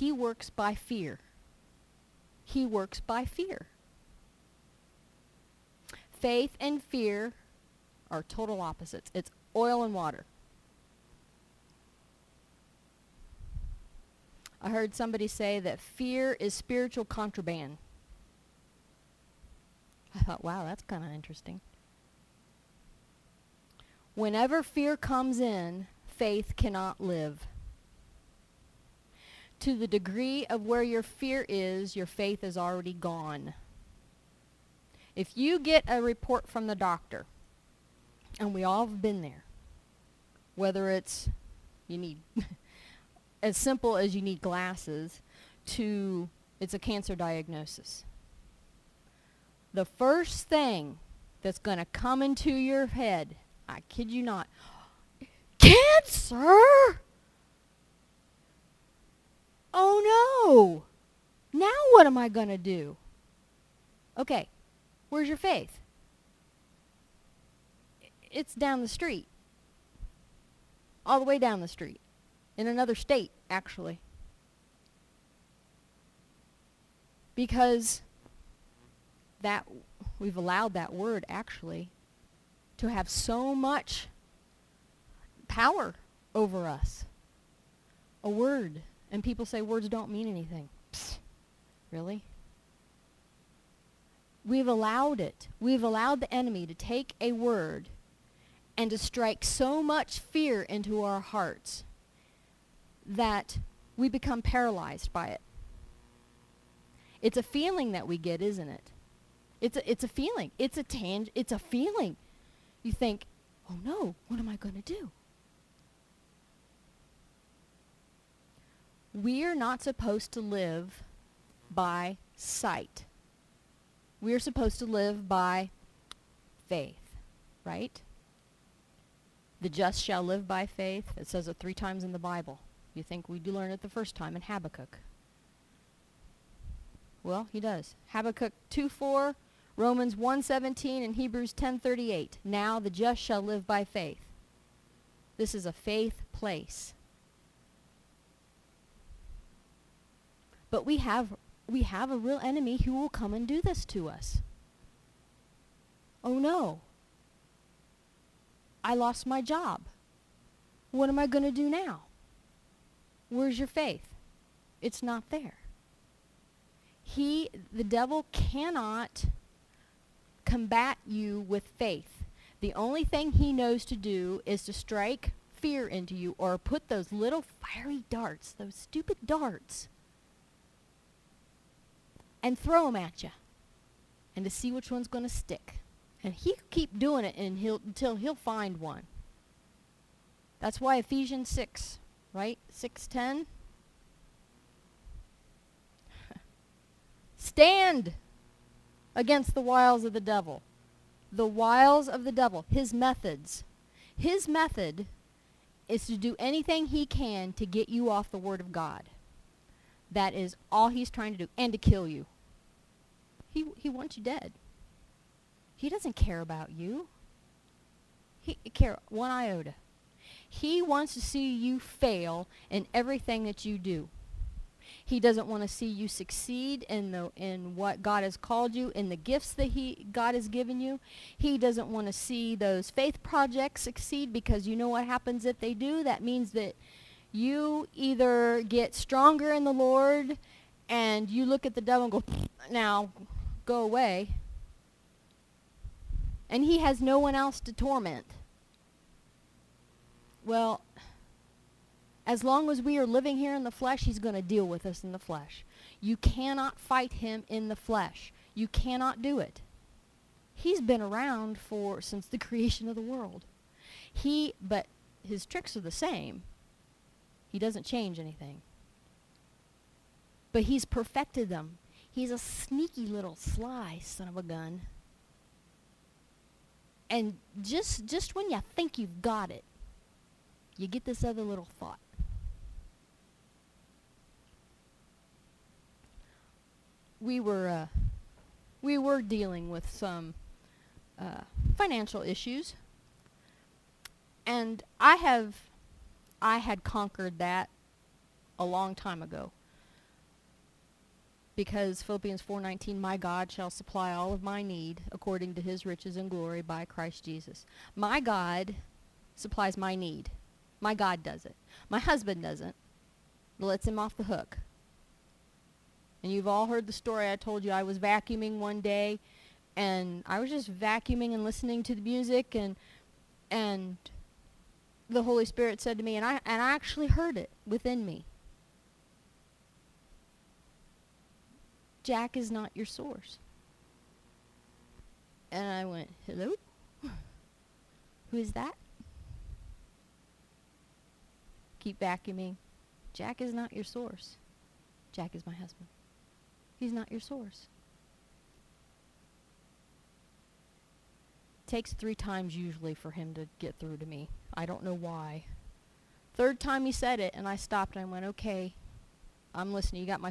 he works by fear. He works by fear. Faith and fear are total opposites. It's oil and water. I heard somebody say that fear is spiritual contraband. I thought, wow, that's kind of interesting. Whenever fear comes in, faith cannot live. To the degree of where your fear is, your faith is already gone. If you get a report from the doctor, and we all have been there, whether it's you need as simple as you need glasses to it's a cancer diagnosis. The first thing that's going to come into your head, I kid you not, cancer? Oh no! Now what am I going to do? Okay, where's your faith? It's down the street. All the way down the street in another state, actually. Because that we've allowed that word actually to have so much power over us. A word. And people say words don't mean anything. Psst. Really? We've allowed it. We've allowed the enemy to take a word and to strike so much fear into our hearts that we become paralyzed by it. It's a feeling that we get, isn't it? It's a, it's a feeling. It's a tang- it's a feeling. You think, "Oh no, what am I going to do?" We're not supposed to live by sight. We're supposed to live by faith, right? The just shall live by faith. It says it three times in the Bible. You think we do learn it the first time in Habakkuk. Well, he does. Habakkuk 2:4, Romans 1:17 and Hebrews 10:38. Now the just shall live by faith. This is a faith place. But we have we have a real enemy who will come and do this to us. Oh no. I lost my job. What am I going to do now? Where's your faith? It's not there. He, the devil cannot combat you with faith. The only thing he knows to do is to strike fear into you or put those little fiery darts, those stupid darts, and throw them at you and to see which one's going to stick. And he will keep doing it and he'll, until he'll find one. That's why Ephesians 6 right? 610. Stand against the wiles of the devil. The wiles of the devil, his methods. His method is to do anything he can to get you off the word of God. That is all he's trying to do, and to kill you. He, he wants you dead. He doesn't care about you. He care one iota. He wants to see you fail in everything that you do. He doesn't want to see you succeed in the in what God has called you, in the gifts that he God has given you. He doesn't want to see those faith projects succeed because you know what happens if they do? That means that you either get stronger in the Lord and you look at the devil and go, now go away. And he has no one else to torment. Well, as long as we are living here in the flesh, he's going to deal with us in the flesh. You cannot fight him in the flesh. You cannot do it. He's been around for since the creation of the world. He but his tricks are the same. He doesn't change anything. But he's perfected them. He's a sneaky little sly son of a gun. And just just when you think you've got it, you get this other little thought. We were uh, we were dealing with some uh, financial issues, and I have I had conquered that a long time ago. because Philippians 4:19 my God shall supply all of my need according to his riches and glory by Christ Jesus. My God supplies my need. My God does it. My husband doesn't. Lets him off the hook. And you've all heard the story I told you I was vacuuming one day and I was just vacuuming and listening to the music and and the Holy Spirit said to me and I and I actually heard it within me. Jack is not your source. And I went, "Hello? Who is that?" Keep vacuuming. Jack is not your source. Jack is my husband. He's not your source. takes three times usually for him to get through to me. I don't know why. Third time he said it, and I stopped and I went, okay, I'm listening. You got my